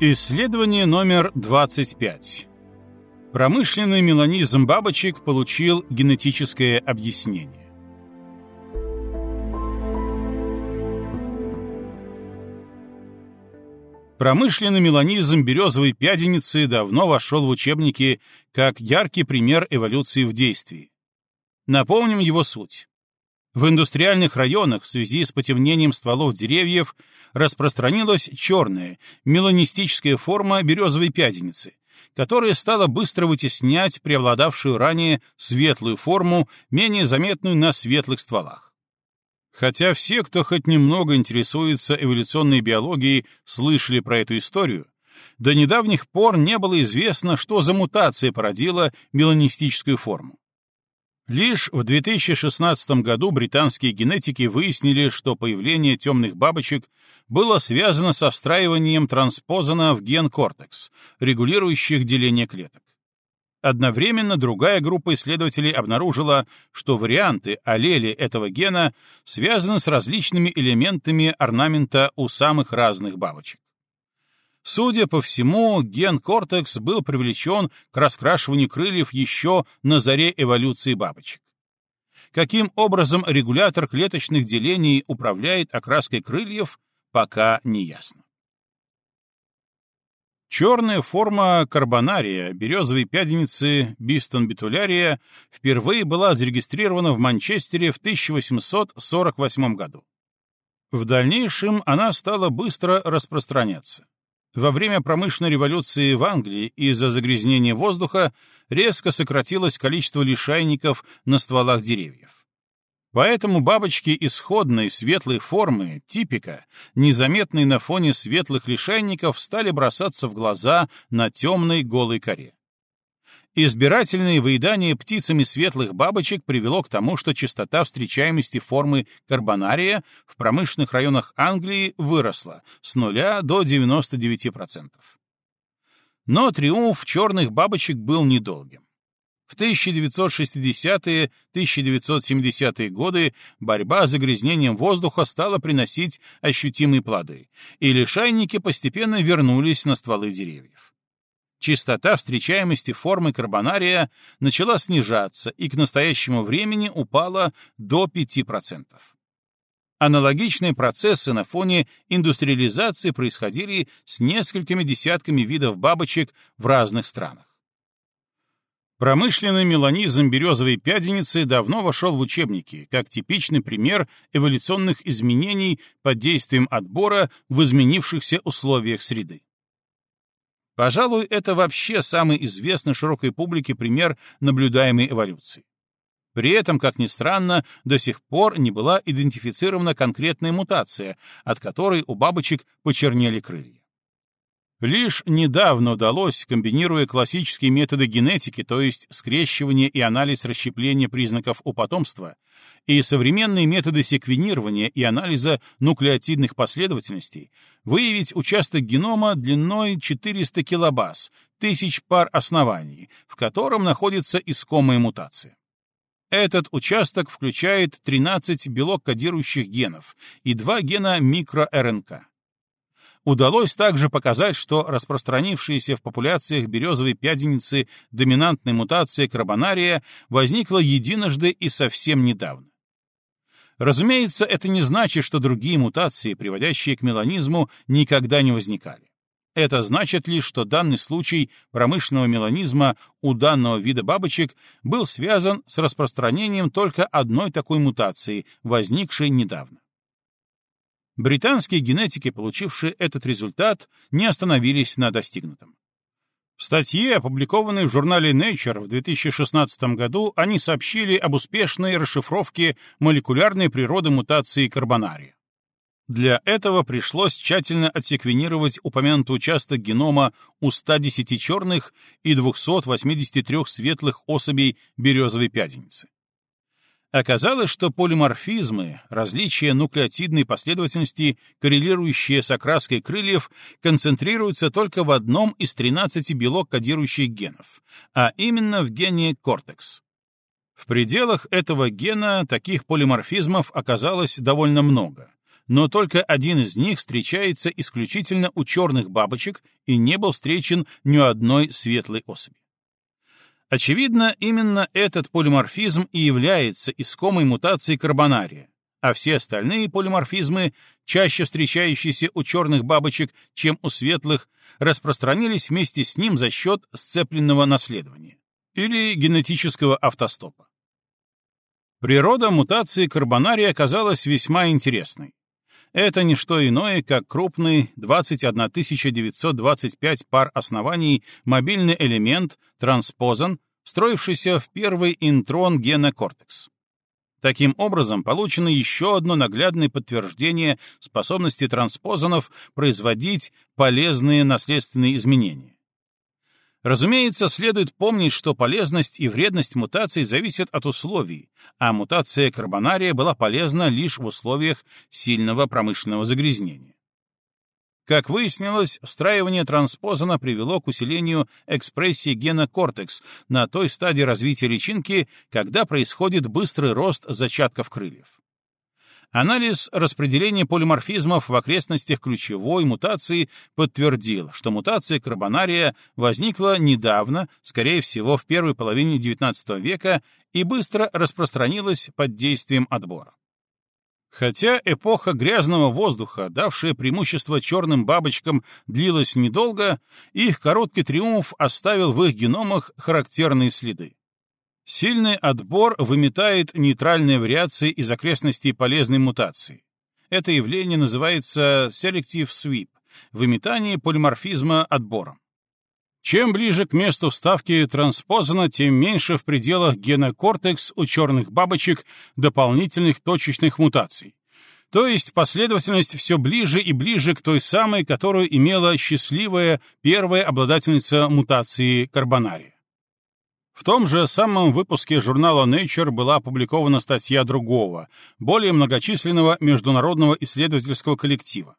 Исследование номер 25. Промышленный меланизм бабочек получил генетическое объяснение. Промышленный меланизм березовой пяденицы давно вошел в учебники как яркий пример эволюции в действии. Напомним его суть. В индустриальных районах в связи с потемнением стволов деревьев распространилась черная, меланистическая форма березовой пяденицы, которая стала быстро вытеснять преобладавшую ранее светлую форму, менее заметную на светлых стволах. Хотя все, кто хоть немного интересуется эволюционной биологией, слышали про эту историю, до недавних пор не было известно, что за мутация породила меланистическую форму. Лишь в 2016 году британские генетики выяснили, что появление темных бабочек было связано со встраиванием транспозона в ген кортекс, регулирующих деление клеток. Одновременно другая группа исследователей обнаружила, что варианты аллели этого гена связаны с различными элементами орнамента у самых разных бабочек. Судя по всему, ген кортекс был привлечен к раскрашиванию крыльев еще на заре эволюции бабочек. Каким образом регулятор клеточных делений управляет окраской крыльев, пока не ясно. Черная форма карбонария березовой пяденицы Бистон битулярия впервые была зарегистрирована в Манчестере в 1848 году. В дальнейшем она стала быстро распространяться. Во время промышленной революции в Англии из-за загрязнения воздуха резко сократилось количество лишайников на стволах деревьев. Поэтому бабочки исходной светлой формы, типика, незаметные на фоне светлых лишайников, стали бросаться в глаза на темной голой коре. Избирательное выедание птицами светлых бабочек привело к тому, что частота встречаемости формы карбонария в промышленных районах Англии выросла с 0 до 99%. Но триумф черных бабочек был недолгим. В 1960-1970-е годы борьба с загрязнением воздуха стала приносить ощутимые плоды, и лишайники постепенно вернулись на стволы деревьев. Частота встречаемости формы карбонария начала снижаться и к настоящему времени упала до 5%. Аналогичные процессы на фоне индустриализации происходили с несколькими десятками видов бабочек в разных странах. Промышленный меланизм березовой пяденицы давно вошел в учебники как типичный пример эволюционных изменений под действием отбора в изменившихся условиях среды. Пожалуй, это вообще самый известный широкой публике пример наблюдаемой эволюции. При этом, как ни странно, до сих пор не была идентифицирована конкретная мутация, от которой у бабочек почернели крылья. Лишь недавно удалось, комбинируя классические методы генетики, то есть скрещивание и анализ расщепления признаков у потомства, и современные методы секвенирования и анализа нуклеотидных последовательностей, выявить участок генома длиной 400 килобаз, тысяч пар оснований, в котором находится искомая мутация. Этот участок включает 13 белок-кодирующих генов и два гена микро-РНК. Удалось также показать, что распространившаяся в популяциях березовой пяденицы доминантная мутация карбонария возникла единожды и совсем недавно. Разумеется, это не значит, что другие мутации, приводящие к меланизму, никогда не возникали. Это значит лишь, что данный случай промышленного меланизма у данного вида бабочек был связан с распространением только одной такой мутации, возникшей недавно. Британские генетики, получившие этот результат, не остановились на достигнутом. В статье, опубликованной в журнале Nature в 2016 году, они сообщили об успешной расшифровке молекулярной природы мутации карбонария. Для этого пришлось тщательно отсеквенировать упомянутый участок генома у 110 черных и 283 светлых особей березовой пяденицы. Оказалось, что полиморфизмы, различия нуклеотидной последовательности, коррелирующие с окраской крыльев, концентрируются только в одном из 13 белок кодирующих генов, а именно в гене кортекс. В пределах этого гена таких полиморфизмов оказалось довольно много, но только один из них встречается исключительно у черных бабочек и не был встречен ни у одной светлой особи. Очевидно, именно этот полиморфизм и является искомой мутацией карбонария, а все остальные полиморфизмы, чаще встречающиеся у черных бабочек, чем у светлых, распространились вместе с ним за счет сцепленного наследования или генетического автостопа. Природа мутации карбонария оказалась весьма интересной. Это не что иное, как крупный 21 925 пар оснований мобильный элемент, транспозон, встроившийся в первый интрон гена кортекс. Таким образом, получено еще одно наглядное подтверждение способности транспозонов производить полезные наследственные изменения. Разумеется, следует помнить, что полезность и вредность мутаций зависят от условий, а мутация карбонария была полезна лишь в условиях сильного промышленного загрязнения. Как выяснилось, встраивание транспозона привело к усилению экспрессии гена кортекс на той стадии развития личинки, когда происходит быстрый рост зачатков крыльев. Анализ распределения полиморфизмов в окрестностях ключевой мутации подтвердил, что мутация карбонария возникла недавно, скорее всего, в первой половине XIX века и быстро распространилась под действием отбора. Хотя эпоха грязного воздуха, давшая преимущество черным бабочкам, длилась недолго, их короткий триумф оставил в их геномах характерные следы. Сильный отбор выметает нейтральные вариации из окрестностей полезной мутации. Это явление называется selective sweep — выметание полиморфизма отбором. Чем ближе к месту вставки транспозона, тем меньше в пределах гена кортекс у черных бабочек дополнительных точечных мутаций. То есть последовательность все ближе и ближе к той самой, которую имела счастливая первая обладательница мутации карбонария. В том же самом выпуске журнала Nature была опубликована статья другого, более многочисленного международного исследовательского коллектива.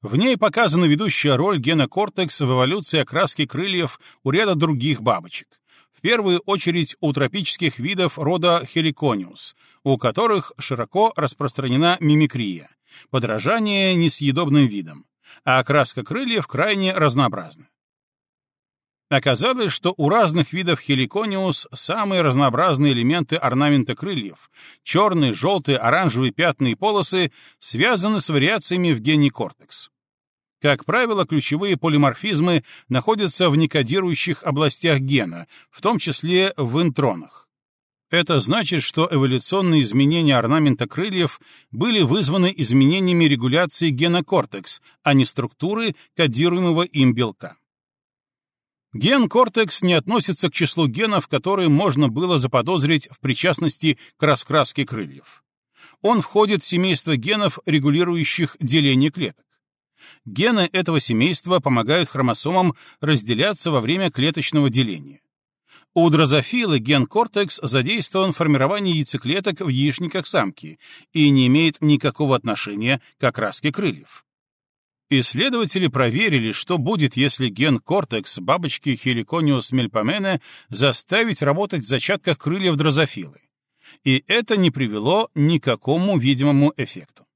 В ней показана ведущая роль гена кортекс в эволюции окраски крыльев у ряда других бабочек. В первую очередь у тропических видов рода Heliconius, у которых широко распространена мимикрия, подражание несъедобным видам, а окраска крыльев крайне разнообразна. Оказалось, что у разных видов хеликониус самые разнообразные элементы орнамента крыльев — черные, желтые, оранжевые пятна и полосы — связаны с вариациями в гене кортекс. Как правило, ключевые полиморфизмы находятся в некодирующих областях гена, в том числе в интронах. Это значит, что эволюционные изменения орнамента крыльев были вызваны изменениями регуляции гена кортекс, а не структуры кодируемого им белка. Ген кортекс не относится к числу генов, которые можно было заподозрить в причастности к раскраске крыльев. Он входит в семейство генов, регулирующих деление клеток. Гены этого семейства помогают хромосомам разделяться во время клеточного деления. У дрозофилы ген кортекс задействован в формировании яйцеклеток в яичниках самки и не имеет никакого отношения к окраске крыльев. Исследователи проверили, что будет, если ген кортекс бабочки Heliconius melpomene заставить работать в зачатках крыльев дрозофилы. И это не привело ни к какому видимому эффекту.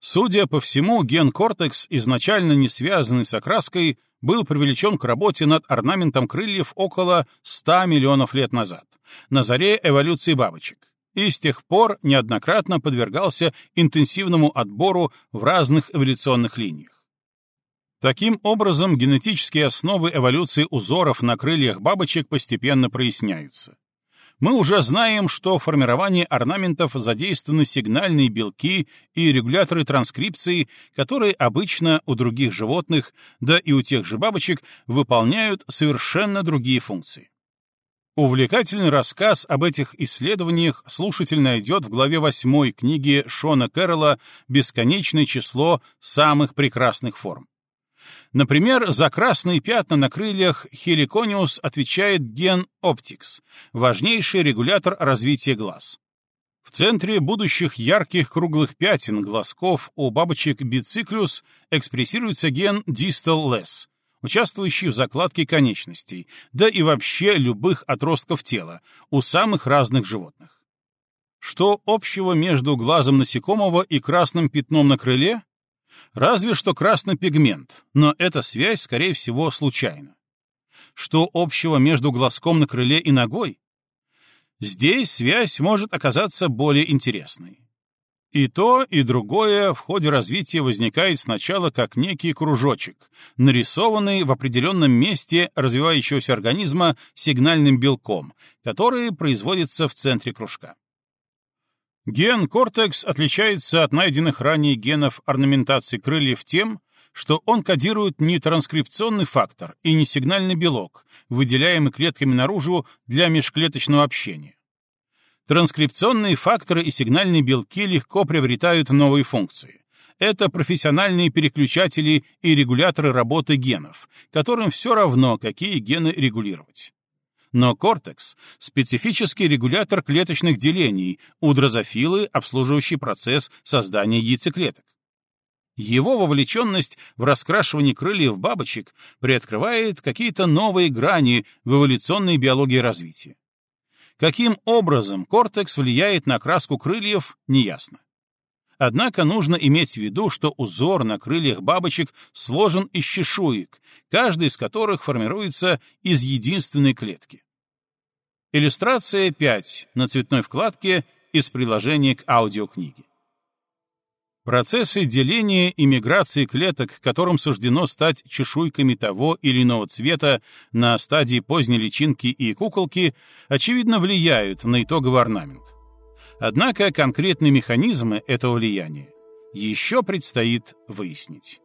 Судя по всему, ген кортекс, изначально не связанный с окраской, был привлечен к работе над орнаментом крыльев около 100 миллионов лет назад, на заре эволюции бабочек и с тех пор неоднократно подвергался интенсивному отбору в разных эволюционных линиях. Таким образом, генетические основы эволюции узоров на крыльях бабочек постепенно проясняются. Мы уже знаем, что в формировании орнаментов задействованы сигнальные белки и регуляторы транскрипции, которые обычно у других животных, да и у тех же бабочек, выполняют совершенно другие функции. Увлекательный рассказ об этих исследованиях слушатель найдет в главе 8 книги Шона Кэрролла «Бесконечное число самых прекрасных форм». Например, за красные пятна на крыльях хеликониус отвечает ген оптикс, важнейший регулятор развития глаз. В центре будущих ярких круглых пятен глазков у бабочек бициклюс экспрессируется ген distal less, участвующий в закладке конечностей, да и вообще любых отростков тела у самых разных животных. Что общего между глазом насекомого и красным пятном на крыле? Разве что красный пигмент, но эта связь, скорее всего, случайна. Что общего между глазком на крыле и ногой? Здесь связь может оказаться более интересной. И то, и другое в ходе развития возникает сначала как некий кружочек, нарисованный в определенном месте развивающегося организма сигнальным белком, который производится в центре кружка. Ген кортекс отличается от найденных ранее генов орнаментации крыльев тем, что он кодирует не транскрипционный фактор и не сигнальный белок, выделяемый клетками наружу для межклеточного общения. Транскрипционные факторы и сигнальные белки легко приобретают новые функции. Это профессиональные переключатели и регуляторы работы генов, которым все равно, какие гены регулировать. Но кортекс — специфический регулятор клеточных делений у дрозофилы, обслуживающий процесс создания яйцеклеток. Его вовлеченность в раскрашивание крыльев бабочек приоткрывает какие-то новые грани в эволюционной биологии развития. Каким образом кортекс влияет на окраску крыльев, неясно. Однако нужно иметь в виду, что узор на крыльях бабочек сложен из чешуек, каждый из которых формируется из единственной клетки. Иллюстрация 5 на цветной вкладке из приложения к аудиокниге. Процессы деления и миграции клеток, которым суждено стать чешуйками того или иного цвета на стадии поздней личинки и куколки, очевидно влияют на итоговый орнамент. Однако конкретные механизмы этого влияния еще предстоит выяснить.